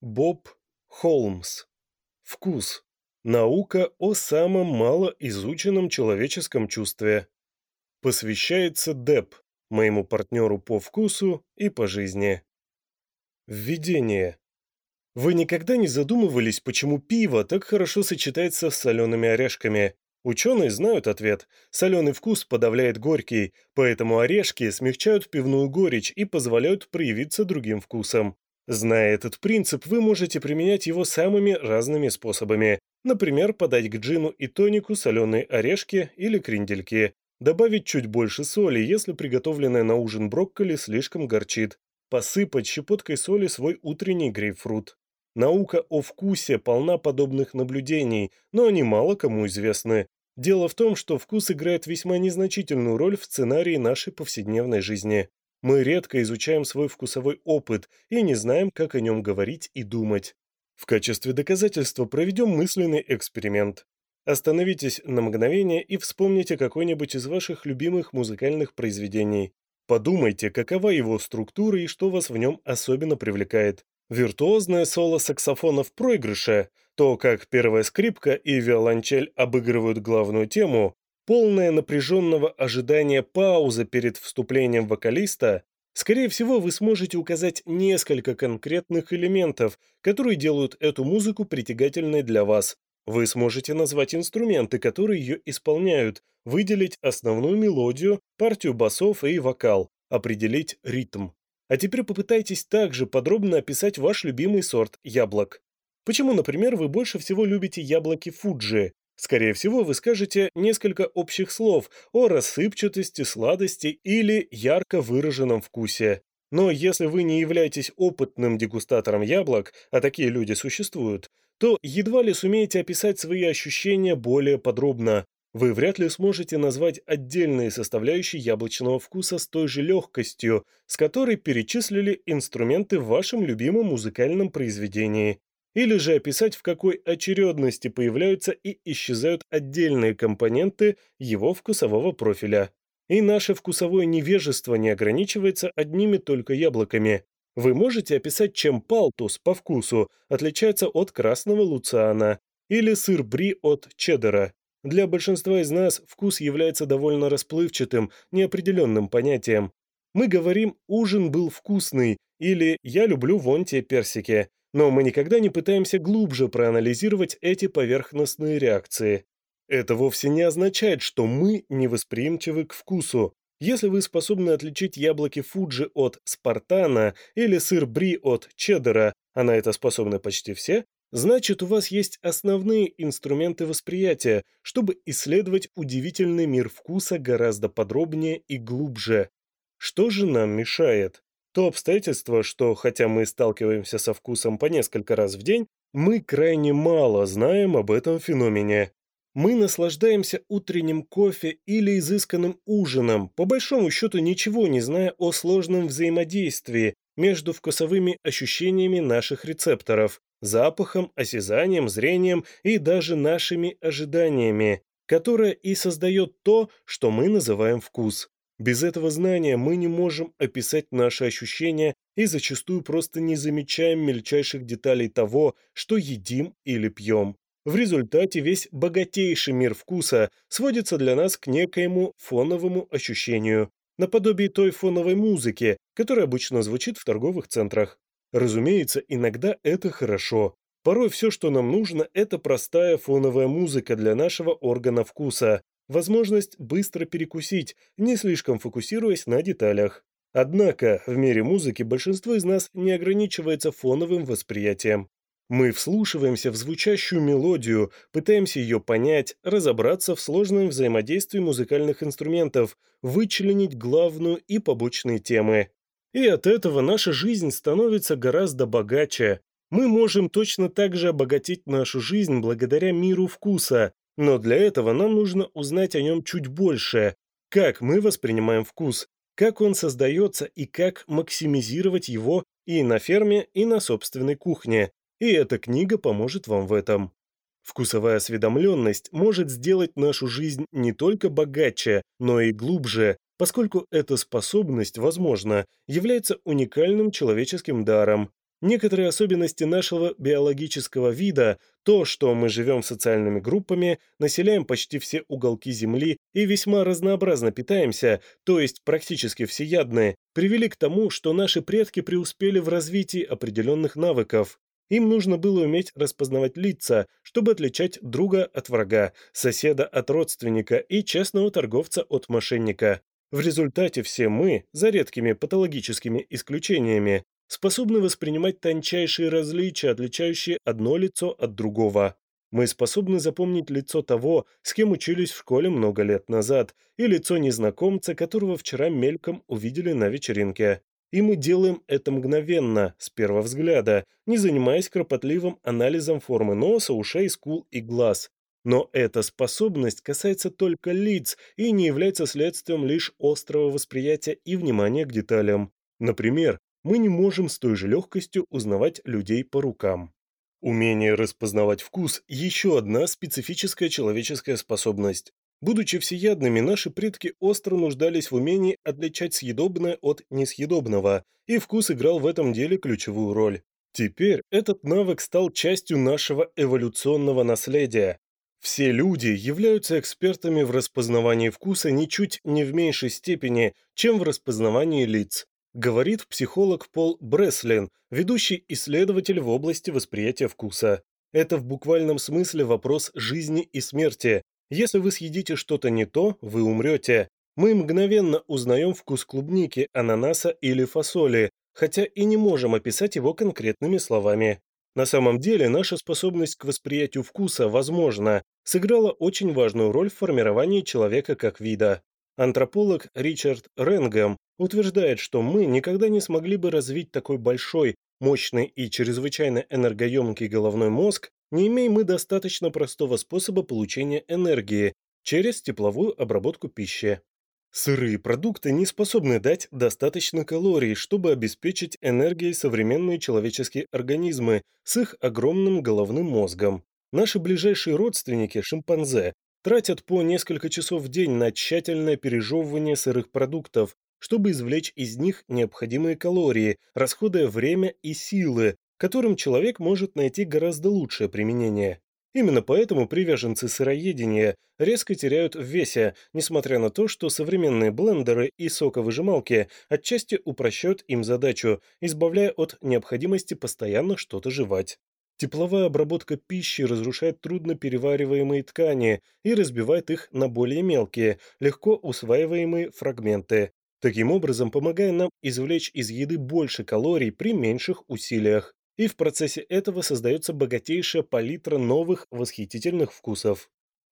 Боб Холмс. Вкус. Наука о самом малоизученном человеческом чувстве. Посвящается Деп, моему партнеру по вкусу и по жизни. Введение. Вы никогда не задумывались, почему пиво так хорошо сочетается с солеными орешками? Ученые знают ответ. Соленый вкус подавляет горький, поэтому орешки смягчают пивную горечь и позволяют проявиться другим вкусам. Зная этот принцип, вы можете применять его самыми разными способами. Например, подать к джину и тонику соленые орешки или крендельки. Добавить чуть больше соли, если приготовленное на ужин брокколи слишком горчит. Посыпать щепоткой соли свой утренний грейпфрут. Наука о вкусе полна подобных наблюдений, но они мало кому известны. Дело в том, что вкус играет весьма незначительную роль в сценарии нашей повседневной жизни. Мы редко изучаем свой вкусовой опыт и не знаем, как о нем говорить и думать. В качестве доказательства проведем мысленный эксперимент. Остановитесь на мгновение и вспомните какой-нибудь из ваших любимых музыкальных произведений. Подумайте, какова его структура и что вас в нем особенно привлекает. Виртуозное соло саксофона в проигрыше, то, как первая скрипка и виолончель обыгрывают главную тему, полная напряженного ожидания пауза перед вступлением вокалиста, скорее всего, вы сможете указать несколько конкретных элементов, которые делают эту музыку притягательной для вас. Вы сможете назвать инструменты, которые ее исполняют, выделить основную мелодию, партию басов и вокал, определить ритм. А теперь попытайтесь также подробно описать ваш любимый сорт яблок. Почему, например, вы больше всего любите яблоки Фуджи, Скорее всего, вы скажете несколько общих слов о рассыпчатости, сладости или ярко выраженном вкусе. Но если вы не являетесь опытным дегустатором яблок, а такие люди существуют, то едва ли сумеете описать свои ощущения более подробно. Вы вряд ли сможете назвать отдельные составляющие яблочного вкуса с той же легкостью, с которой перечислили инструменты в вашем любимом музыкальном произведении или же описать, в какой очередности появляются и исчезают отдельные компоненты его вкусового профиля. И наше вкусовое невежество не ограничивается одними только яблоками. Вы можете описать, чем палтус по вкусу отличается от красного луциана или сыр бри от чеддера. Для большинства из нас вкус является довольно расплывчатым, неопределенным понятием. Мы говорим «ужин был вкусный» или «я люблю вон те персики», но мы никогда не пытаемся глубже проанализировать эти поверхностные реакции. Это вовсе не означает, что мы невосприимчивы к вкусу. Если вы способны отличить яблоки Фуджи от спартана или сыр бри от чеддера, а на это способны почти все, значит у вас есть основные инструменты восприятия, чтобы исследовать удивительный мир вкуса гораздо подробнее и глубже. Что же нам мешает? То обстоятельство, что хотя мы сталкиваемся со вкусом по несколько раз в день, мы крайне мало знаем об этом феномене. Мы наслаждаемся утренним кофе или изысканным ужином, по большому счету ничего не зная о сложном взаимодействии между вкусовыми ощущениями наших рецепторов, запахом, осязанием, зрением и даже нашими ожиданиями, которое и создает то, что мы называем вкус. Без этого знания мы не можем описать наши ощущения и зачастую просто не замечаем мельчайших деталей того, что едим или пьем. В результате весь богатейший мир вкуса сводится для нас к некоему фоновому ощущению, наподобие той фоновой музыки, которая обычно звучит в торговых центрах. Разумеется, иногда это хорошо. Порой все, что нам нужно, это простая фоновая музыка для нашего органа вкуса, возможность быстро перекусить, не слишком фокусируясь на деталях. Однако в мире музыки большинство из нас не ограничивается фоновым восприятием. Мы вслушиваемся в звучащую мелодию, пытаемся ее понять, разобраться в сложном взаимодействии музыкальных инструментов, вычленить главную и побочные темы. И от этого наша жизнь становится гораздо богаче. Мы можем точно так же обогатить нашу жизнь благодаря миру вкуса, но для этого нам нужно узнать о нем чуть больше, как мы воспринимаем вкус, как он создается и как максимизировать его и на ферме, и на собственной кухне. И эта книга поможет вам в этом. Вкусовая осведомленность может сделать нашу жизнь не только богаче, но и глубже, поскольку эта способность, возможно, является уникальным человеческим даром, Некоторые особенности нашего биологического вида, то, что мы живем социальными группами, населяем почти все уголки Земли и весьма разнообразно питаемся, то есть практически всеядны, привели к тому, что наши предки преуспели в развитии определенных навыков. Им нужно было уметь распознавать лица, чтобы отличать друга от врага, соседа от родственника и честного торговца от мошенника. В результате все мы, за редкими патологическими исключениями, способны воспринимать тончайшие различия, отличающие одно лицо от другого. Мы способны запомнить лицо того, с кем учились в школе много лет назад, и лицо незнакомца, которого вчера мельком увидели на вечеринке. И мы делаем это мгновенно, с первого взгляда, не занимаясь кропотливым анализом формы носа, ушей, скул и глаз. Но эта способность касается только лиц и не является следствием лишь острого восприятия и внимания к деталям. Например, мы не можем с той же легкостью узнавать людей по рукам. Умение распознавать вкус – еще одна специфическая человеческая способность. Будучи всеядными, наши предки остро нуждались в умении отличать съедобное от несъедобного, и вкус играл в этом деле ключевую роль. Теперь этот навык стал частью нашего эволюционного наследия. Все люди являются экспертами в распознавании вкуса ничуть не в меньшей степени, чем в распознавании лиц говорит психолог Пол Бреслин, ведущий исследователь в области восприятия вкуса. Это в буквальном смысле вопрос жизни и смерти. Если вы съедите что-то не то, вы умрете. Мы мгновенно узнаем вкус клубники, ананаса или фасоли, хотя и не можем описать его конкретными словами. На самом деле, наша способность к восприятию вкуса, возможно, сыграла очень важную роль в формировании человека как вида. Антрополог Ричард Ренгем утверждает, что мы никогда не смогли бы развить такой большой, мощный и чрезвычайно энергоемкий головной мозг, не имея мы достаточно простого способа получения энергии через тепловую обработку пищи. Сырые продукты не способны дать достаточно калорий, чтобы обеспечить энергией современные человеческие организмы с их огромным головным мозгом. Наши ближайшие родственники, шимпанзе, тратят по несколько часов в день на тщательное пережевывание сырых продуктов, чтобы извлечь из них необходимые калории, расходуя время и силы, которым человек может найти гораздо лучшее применение. Именно поэтому приверженцы сыроедения резко теряют в весе, несмотря на то, что современные блендеры и соковыжималки отчасти упрощают им задачу, избавляя от необходимости постоянно что-то жевать. Тепловая обработка пищи разрушает трудно перевариваемые ткани и разбивает их на более мелкие, легко усваиваемые фрагменты, таким образом помогая нам извлечь из еды больше калорий при меньших усилиях. И в процессе этого создается богатейшая палитра новых восхитительных вкусов.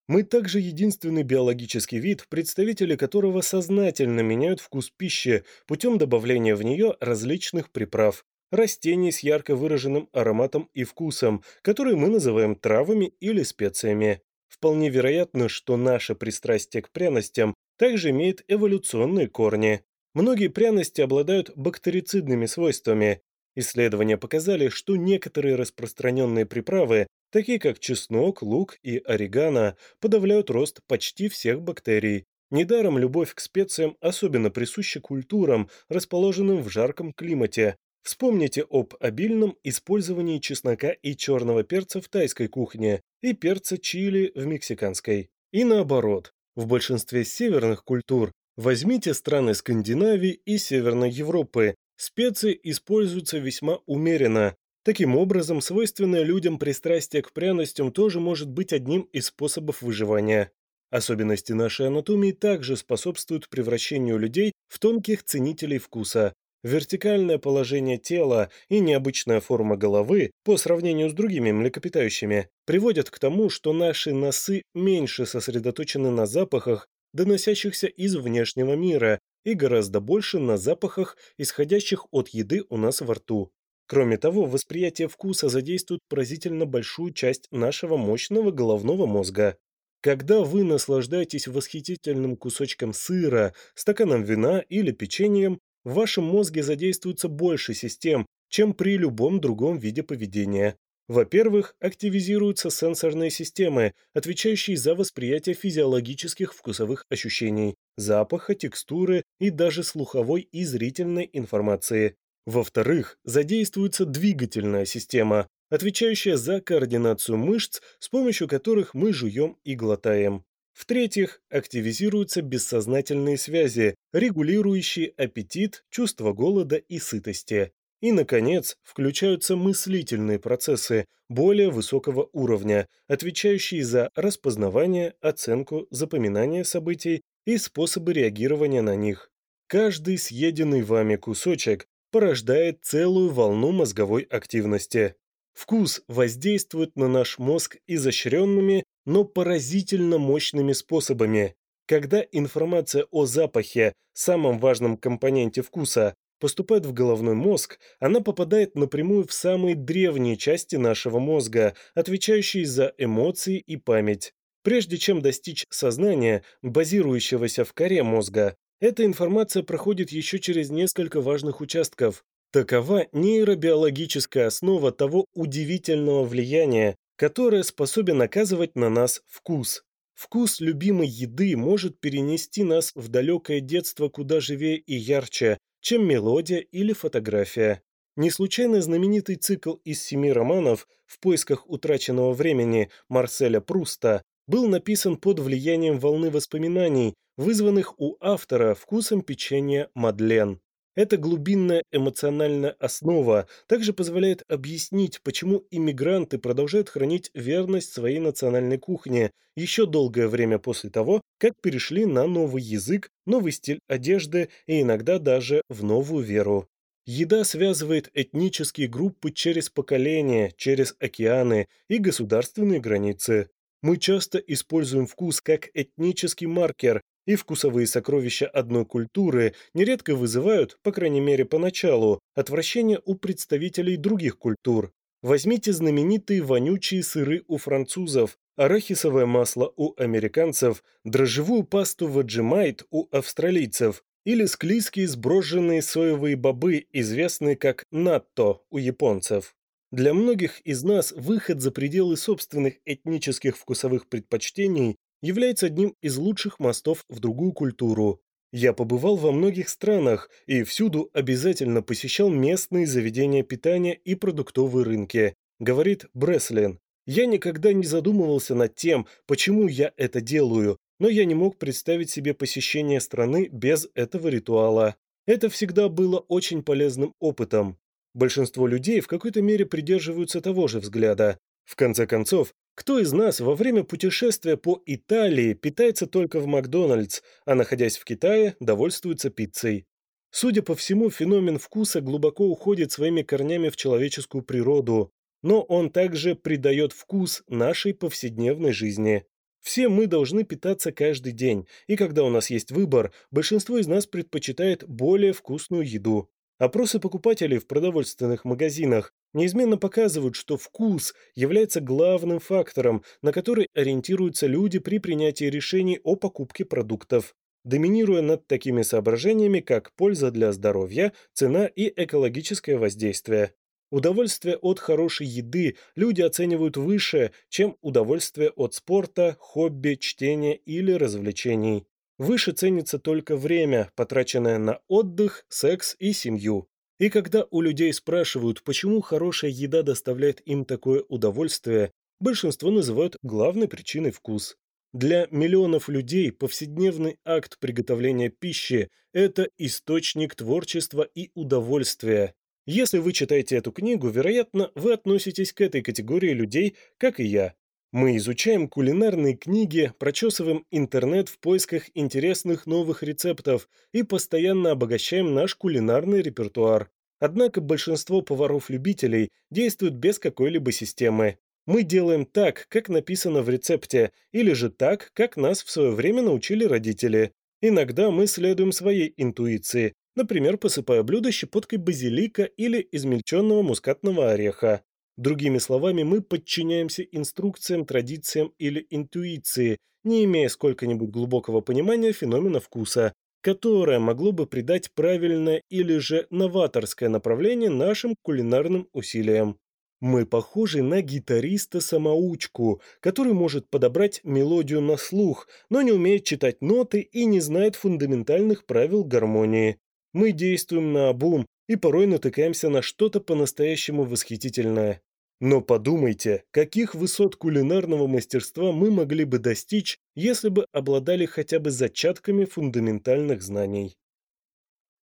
Мы также единственный биологический вид, представители которого сознательно меняют вкус пищи путем добавления в нее различных приправ, растений с ярко выраженным ароматом и вкусом, которые мы называем травами или специями. Вполне вероятно, что наше пристрастие к пряностям также имеет эволюционные корни. Многие пряности обладают бактерицидными свойствами. Исследования показали, что некоторые распространенные приправы, такие как чеснок, лук и орегано, подавляют рост почти всех бактерий. Недаром любовь к специям особенно присуща культурам, расположенным в жарком климате, Вспомните об обильном использовании чеснока и черного перца в тайской кухне и перца чили в мексиканской. И наоборот, в большинстве северных культур возьмите страны Скандинавии и Северной Европы, специи используются весьма умеренно. Таким образом, свойственное людям пристрастие к пряностям тоже может быть одним из способов выживания. Особенности нашей анатомии также способствуют превращению людей в тонких ценителей вкуса, Вертикальное положение тела и необычная форма головы по сравнению с другими млекопитающими приводят к тому, что наши носы меньше сосредоточены на запахах, доносящихся из внешнего мира, и гораздо больше на запахах, исходящих от еды у нас во рту. Кроме того, восприятие вкуса задействует поразительно большую часть нашего мощного головного мозга. Когда вы наслаждаетесь восхитительным кусочком сыра, стаканом вина или печеньем, в вашем мозге задействуется больше систем, чем при любом другом виде поведения. Во-первых, активизируются сенсорные системы, отвечающие за восприятие физиологических вкусовых ощущений, запаха, текстуры и даже слуховой и зрительной информации. Во-вторых, задействуется двигательная система, отвечающая за координацию мышц, с помощью которых мы жуем и глотаем. В-третьих, активизируются бессознательные связи, регулирующие аппетит, чувство голода и сытости. И, наконец, включаются мыслительные процессы более высокого уровня, отвечающие за распознавание, оценку, запоминание событий и способы реагирования на них. Каждый съеденный вами кусочек порождает целую волну мозговой активности. Вкус воздействует на наш мозг изощренными но поразительно мощными способами, когда информация о запахе, самом важном компоненте вкуса, поступает в головной мозг, она попадает напрямую в самые древние части нашего мозга, отвечающие за эмоции и память. Прежде чем достичь сознания, базирующегося в коре мозга, эта информация проходит еще через несколько важных участков. Такова нейробиологическая основа того удивительного влияния, которое способен оказывать на нас вкус. Вкус любимой еды может перенести нас в далекое детство куда живее и ярче, чем мелодия или фотография. Не случайно знаменитый цикл из семи романов «В поисках утраченного времени» Марселя Пруста был написан под влиянием волны воспоминаний, вызванных у автора вкусом печенья Мадлен. Эта глубинная эмоциональная основа также позволяет объяснить, почему иммигранты продолжают хранить верность своей национальной кухне еще долгое время после того, как перешли на новый язык, новый стиль одежды и иногда даже в новую веру. Еда связывает этнические группы через поколения, через океаны и государственные границы. Мы часто используем вкус как этнический маркер, и вкусовые сокровища одной культуры нередко вызывают, по крайней мере поначалу, отвращение у представителей других культур. Возьмите знаменитые вонючие сыры у французов, арахисовое масло у американцев, дрожжевую пасту ваджимайт у австралийцев или склизкие сброженные соевые бобы, известные как натто у японцев. Для многих из нас выход за пределы собственных этнических вкусовых предпочтений является одним из лучших мостов в другую культуру. Я побывал во многих странах и всюду обязательно посещал местные заведения питания и продуктовые рынки, говорит Бреслин. Я никогда не задумывался над тем, почему я это делаю, но я не мог представить себе посещение страны без этого ритуала. Это всегда было очень полезным опытом. Большинство людей в какой-то мере придерживаются того же взгляда. В конце концов, кто из нас во время путешествия по Италии питается только в Макдональдс, а находясь в Китае, довольствуется пиццей? Судя по всему, феномен вкуса глубоко уходит своими корнями в человеческую природу, но он также придает вкус нашей повседневной жизни. Все мы должны питаться каждый день, и когда у нас есть выбор, большинство из нас предпочитает более вкусную еду. Опросы покупателей в продовольственных магазинах неизменно показывают, что вкус является главным фактором, на который ориентируются люди при принятии решений о покупке продуктов, доминируя над такими соображениями, как польза для здоровья, цена и экологическое воздействие. Удовольствие от хорошей еды люди оценивают выше, чем удовольствие от спорта, хобби, чтения или развлечений. Выше ценится только время, потраченное на отдых, секс и семью. И когда у людей спрашивают, почему хорошая еда доставляет им такое удовольствие, большинство называют главной причиной вкус. Для миллионов людей повседневный акт приготовления пищи – это источник творчества и удовольствия. Если вы читаете эту книгу, вероятно, вы относитесь к этой категории людей, как и я, мы изучаем кулинарные книги, прочесываем интернет в поисках интересных новых рецептов и постоянно обогащаем наш кулинарный репертуар. Однако большинство поваров-любителей действуют без какой-либо системы. Мы делаем так, как написано в рецепте, или же так, как нас в свое время научили родители. Иногда мы следуем своей интуиции, например, посыпая блюдо щепоткой базилика или измельченного мускатного ореха. Другими словами, мы подчиняемся инструкциям, традициям или интуиции, не имея сколько-нибудь глубокого понимания феномена вкуса, которое могло бы придать правильное или же новаторское направление нашим кулинарным усилиям. Мы похожи на гитариста-самоучку, который может подобрать мелодию на слух, но не умеет читать ноты и не знает фундаментальных правил гармонии. Мы действуем на обум и порой натыкаемся на что-то по-настоящему восхитительное. Но подумайте, каких высот кулинарного мастерства мы могли бы достичь, если бы обладали хотя бы зачатками фундаментальных знаний.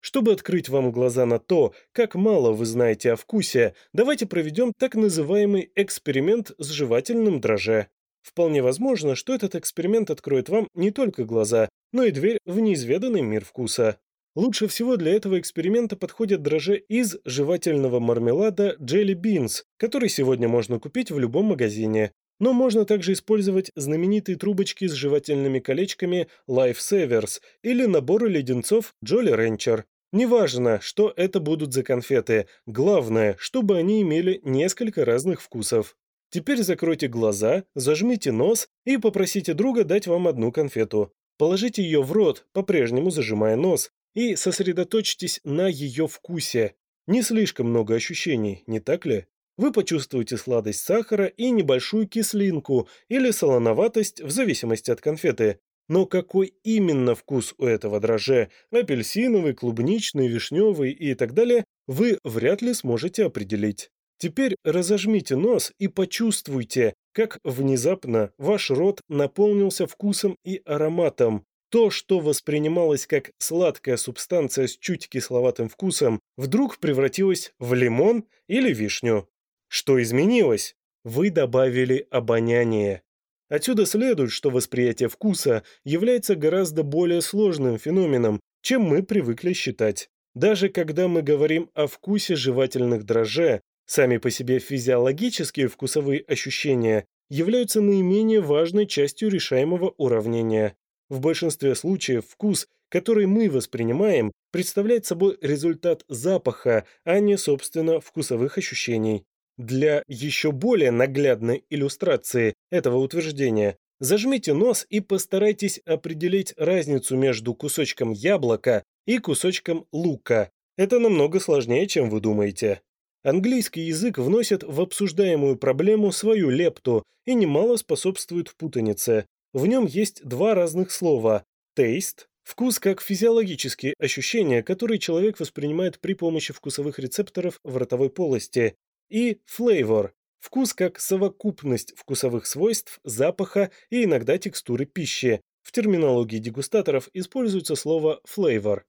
Чтобы открыть вам глаза на то, как мало вы знаете о вкусе, давайте проведем так называемый эксперимент с жевательным дрожже. Вполне возможно, что этот эксперимент откроет вам не только глаза, но и дверь в неизведанный мир вкуса. Лучше всего для этого эксперимента подходят дрожжи из жевательного мармелада Jelly Beans, который сегодня можно купить в любом магазине. Но можно также использовать знаменитые трубочки с жевательными колечками Lifesavers или наборы леденцов Jolly Rancher. Неважно, что это будут за конфеты, главное, чтобы они имели несколько разных вкусов. Теперь закройте глаза, зажмите нос и попросите друга дать вам одну конфету. Положите ее в рот, по-прежнему зажимая нос, и сосредоточьтесь на ее вкусе. Не слишком много ощущений, не так ли? Вы почувствуете сладость сахара и небольшую кислинку или солоноватость в зависимости от конфеты. Но какой именно вкус у этого дрожжа – апельсиновый, клубничный, вишневый и так далее – вы вряд ли сможете определить. Теперь разожмите нос и почувствуйте, как внезапно ваш рот наполнился вкусом и ароматом, то, что воспринималось как сладкая субстанция с чуть кисловатым вкусом, вдруг превратилось в лимон или вишню. Что изменилось? Вы добавили обоняние. Отсюда следует, что восприятие вкуса является гораздо более сложным феноменом, чем мы привыкли считать. Даже когда мы говорим о вкусе жевательных дрожжей, сами по себе физиологические вкусовые ощущения являются наименее важной частью решаемого уравнения. В большинстве случаев вкус, который мы воспринимаем, представляет собой результат запаха, а не, собственно, вкусовых ощущений. Для еще более наглядной иллюстрации этого утверждения зажмите нос и постарайтесь определить разницу между кусочком яблока и кусочком лука. Это намного сложнее, чем вы думаете. Английский язык вносит в обсуждаемую проблему свою лепту и немало способствует путанице. В нем есть два разных слова «taste» – вкус как физиологические ощущения, которые человек воспринимает при помощи вкусовых рецепторов в ротовой полости, и «flavor» – вкус как совокупность вкусовых свойств, запаха и иногда текстуры пищи. В терминологии дегустаторов используется слово «flavor».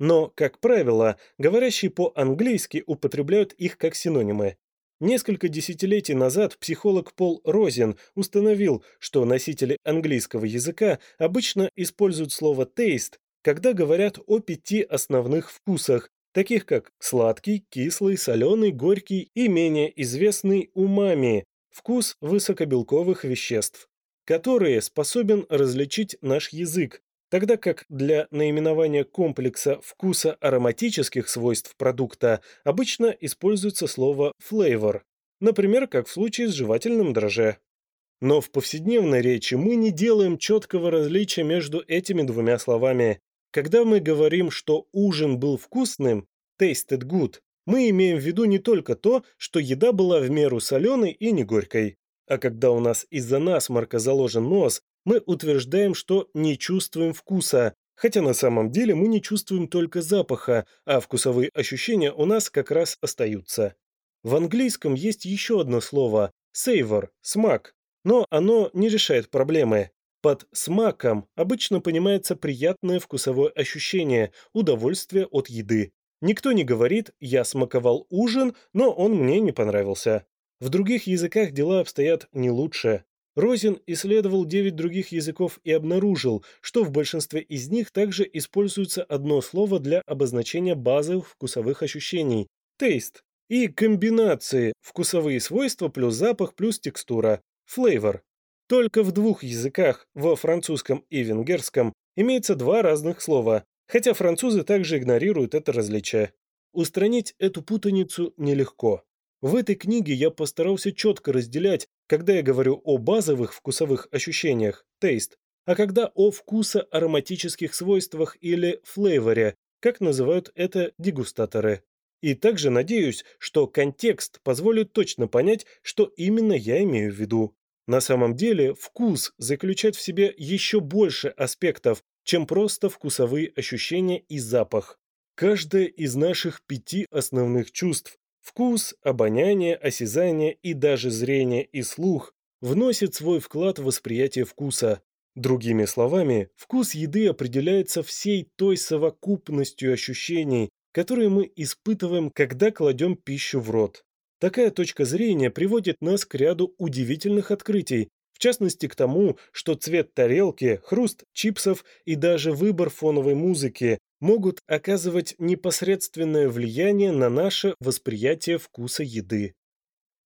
Но, как правило, говорящие по-английски употребляют их как синонимы. Несколько десятилетий назад психолог Пол Розен установил, что носители английского языка обычно используют слово «тейст», когда говорят о пяти основных вкусах, таких как сладкий, кислый, соленый, горький и менее известный умами – вкус высокобелковых веществ, которые способен различить наш язык, тогда как для наименования комплекса вкуса ароматических свойств продукта обычно используется слово «флейвор», например, как в случае с жевательным дрожже. Но в повседневной речи мы не делаем четкого различия между этими двумя словами. Когда мы говорим, что ужин был вкусным, tasted good, мы имеем в виду не только то, что еда была в меру соленой и не горькой. А когда у нас из-за насморка заложен нос, мы утверждаем, что не чувствуем вкуса, хотя на самом деле мы не чувствуем только запаха, а вкусовые ощущения у нас как раз остаются. В английском есть еще одно слово – savor – смак, но оно не решает проблемы. Под смаком обычно понимается приятное вкусовое ощущение, удовольствие от еды. Никто не говорит «я смаковал ужин, но он мне не понравился». В других языках дела обстоят не лучше. Розин исследовал девять других языков и обнаружил, что в большинстве из них также используется одно слово для обозначения базовых вкусовых ощущений – «тейст» и комбинации – вкусовые свойства плюс запах плюс текстура – «флейвор». Только в двух языках, во французском и венгерском, имеется два разных слова, хотя французы также игнорируют это различие. Устранить эту путаницу нелегко. В этой книге я постарался четко разделять, когда я говорю о базовых вкусовых ощущениях – taste, а когда о вкусо-ароматических свойствах или флейворе, как называют это дегустаторы. И также надеюсь, что контекст позволит точно понять, что именно я имею в виду. На самом деле вкус заключает в себе еще больше аспектов, чем просто вкусовые ощущения и запах. Каждое из наших пяти основных чувств Вкус, обоняние, осязание и даже зрение и слух вносят свой вклад в восприятие вкуса. Другими словами, вкус еды определяется всей той совокупностью ощущений, которые мы испытываем, когда кладем пищу в рот. Такая точка зрения приводит нас к ряду удивительных открытий, в частности к тому, что цвет тарелки, хруст чипсов и даже выбор фоновой музыки могут оказывать непосредственное влияние на наше восприятие вкуса еды.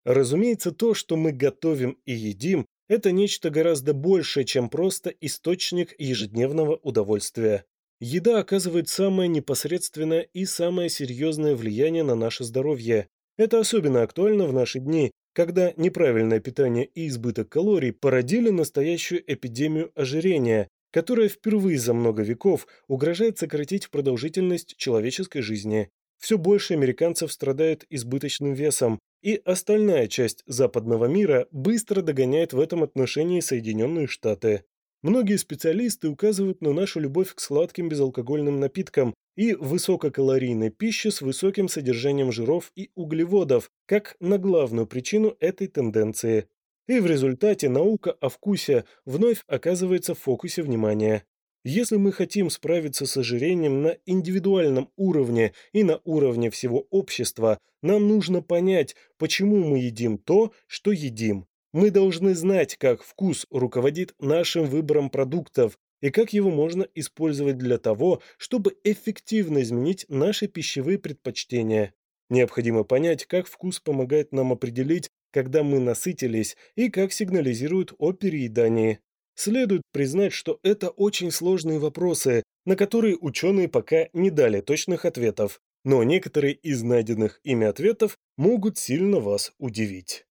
Разумеется, то, что мы готовим и едим, это нечто гораздо большее, чем просто источник ежедневного удовольствия. Еда оказывает самое непосредственное и самое серьезное влияние на наше здоровье. Это особенно актуально в наши дни, когда неправильное питание и избыток калорий породили настоящую эпидемию ожирения, которая впервые за много веков угрожает сократить продолжительность человеческой жизни. Все больше американцев страдает избыточным весом, и остальная часть западного мира быстро догоняет в этом отношении Соединенные Штаты. Многие специалисты указывают на нашу любовь к сладким безалкогольным напиткам и высококалорийной пище с высоким содержанием жиров и углеводов как на главную причину этой тенденции и в результате наука о вкусе вновь оказывается в фокусе внимания. Если мы хотим справиться с ожирением на индивидуальном уровне и на уровне всего общества, нам нужно понять, почему мы едим то, что едим. Мы должны знать, как вкус руководит нашим выбором продуктов и как его можно использовать для того, чтобы эффективно изменить наши пищевые предпочтения. Необходимо понять, как вкус помогает нам определить, когда мы насытились и как сигнализирует о переедании. Следует признать, что это очень сложные вопросы, на которые ученые пока не дали точных ответов, но некоторые из найденных ими ответов могут сильно вас удивить.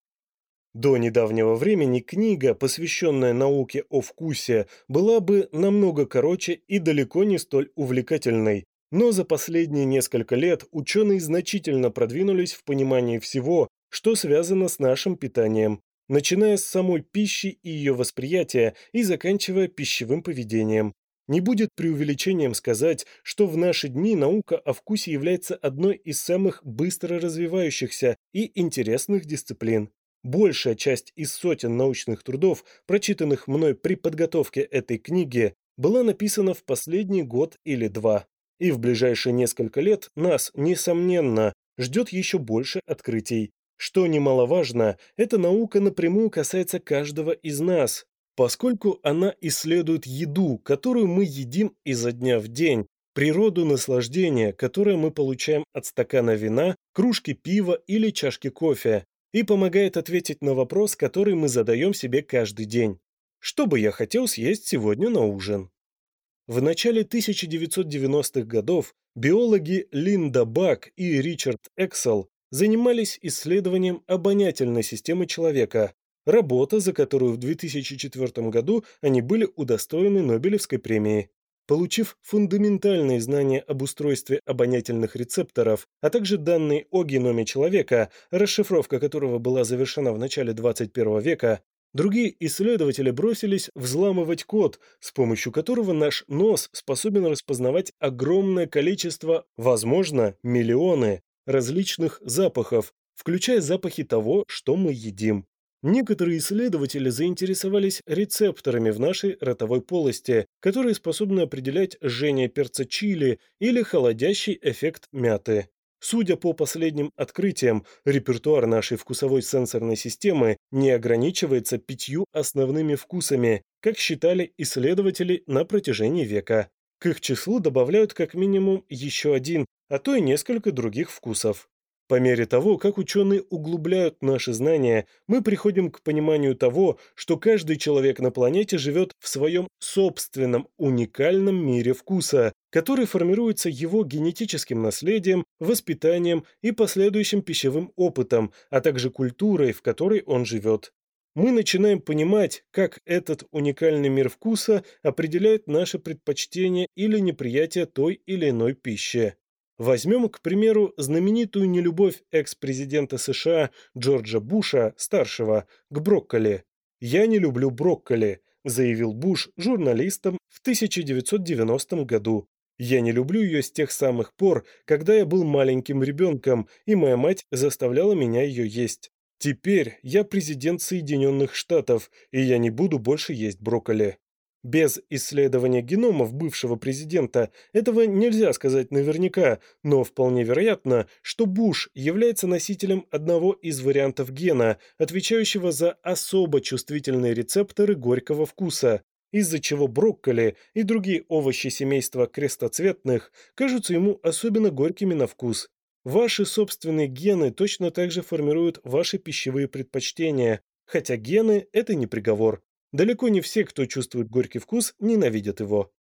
До недавнего времени книга, посвященная науке о вкусе, была бы намного короче и далеко не столь увлекательной, но за последние несколько лет ученые значительно продвинулись в понимании всего, что связано с нашим питанием, начиная с самой пищи и ее восприятия и заканчивая пищевым поведением. Не будет преувеличением сказать, что в наши дни наука о вкусе является одной из самых быстро развивающихся и интересных дисциплин. Большая часть из сотен научных трудов, прочитанных мной при подготовке этой книги, была написана в последний год или два. И в ближайшие несколько лет нас, несомненно, ждет еще больше открытий. Что немаловажно, эта наука напрямую касается каждого из нас, поскольку она исследует еду, которую мы едим изо дня в день, природу наслаждения, которое мы получаем от стакана вина, кружки пива или чашки кофе, и помогает ответить на вопрос, который мы задаем себе каждый день. Что бы я хотел съесть сегодня на ужин? В начале 1990-х годов биологи Линда Бак и Ричард Эксел занимались исследованием обонятельной системы человека, работа, за которую в 2004 году они были удостоены Нобелевской премии. Получив фундаментальные знания об устройстве обонятельных рецепторов, а также данные о геноме человека, расшифровка которого была завершена в начале 21 века, Другие исследователи бросились взламывать код, с помощью которого наш нос способен распознавать огромное количество, возможно, миллионы различных запахов, включая запахи того, что мы едим. Некоторые исследователи заинтересовались рецепторами в нашей ротовой полости, которые способны определять жжение перца чили или холодящий эффект мяты. Судя по последним открытиям, репертуар нашей вкусовой сенсорной системы не ограничивается пятью основными вкусами, как считали исследователи на протяжении века. К их числу добавляют как минимум еще один, а то и несколько других вкусов. По мере того, как ученые углубляют наши знания, мы приходим к пониманию того, что каждый человек на планете живет в своем собственном уникальном мире вкуса, который формируется его генетическим наследием, воспитанием и последующим пищевым опытом, а также культурой, в которой он живет. Мы начинаем понимать, как этот уникальный мир вкуса определяет наше предпочтение или неприятие той или иной пищи. Возьмем, к примеру, знаменитую нелюбовь экс-президента США Джорджа Буша, старшего, к брокколи. «Я не люблю брокколи», заявил Буш журналистам в 1990 году. Я не люблю ее с тех самых пор, когда я был маленьким ребенком, и моя мать заставляла меня ее есть. Теперь я президент Соединенных Штатов, и я не буду больше есть брокколи. Без исследования геномов бывшего президента этого нельзя сказать наверняка, но вполне вероятно, что Буш является носителем одного из вариантов гена, отвечающего за особо чувствительные рецепторы горького вкуса, из-за чего брокколи и другие овощи семейства крестоцветных кажутся ему особенно горькими на вкус. Ваши собственные гены точно так же формируют ваши пищевые предпочтения, хотя гены – это не приговор. Далеко не все, кто чувствует горький вкус, ненавидят его.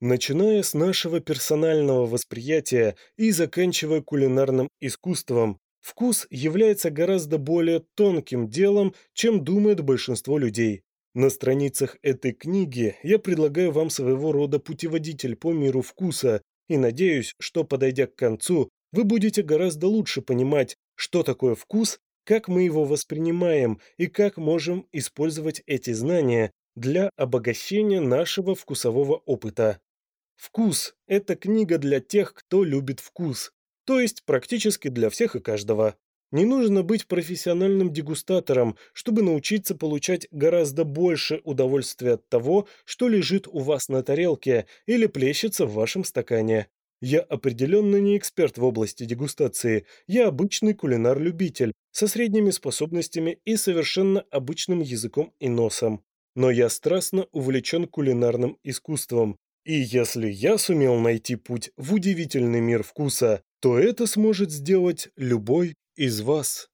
Начиная с нашего персонального восприятия и заканчивая кулинарным искусством, вкус является гораздо более тонким делом, чем думает большинство людей. На страницах этой книги я предлагаю вам своего рода путеводитель по миру вкуса и надеюсь, что, подойдя к концу, вы будете гораздо лучше понимать, что такое вкус, как мы его воспринимаем и как можем использовать эти знания для обогащения нашего вкусового опыта. «Вкус» – это книга для тех, кто любит вкус, то есть практически для всех и каждого. Не нужно быть профессиональным дегустатором, чтобы научиться получать гораздо больше удовольствия от того, что лежит у вас на тарелке или плещется в вашем стакане. Я определенно не эксперт в области дегустации, я обычный кулинар-любитель, со средними способностями и совершенно обычным языком и носом. Но я страстно увлечен кулинарным искусством. И если я сумел найти путь в удивительный мир вкуса, то это сможет сделать любой из вас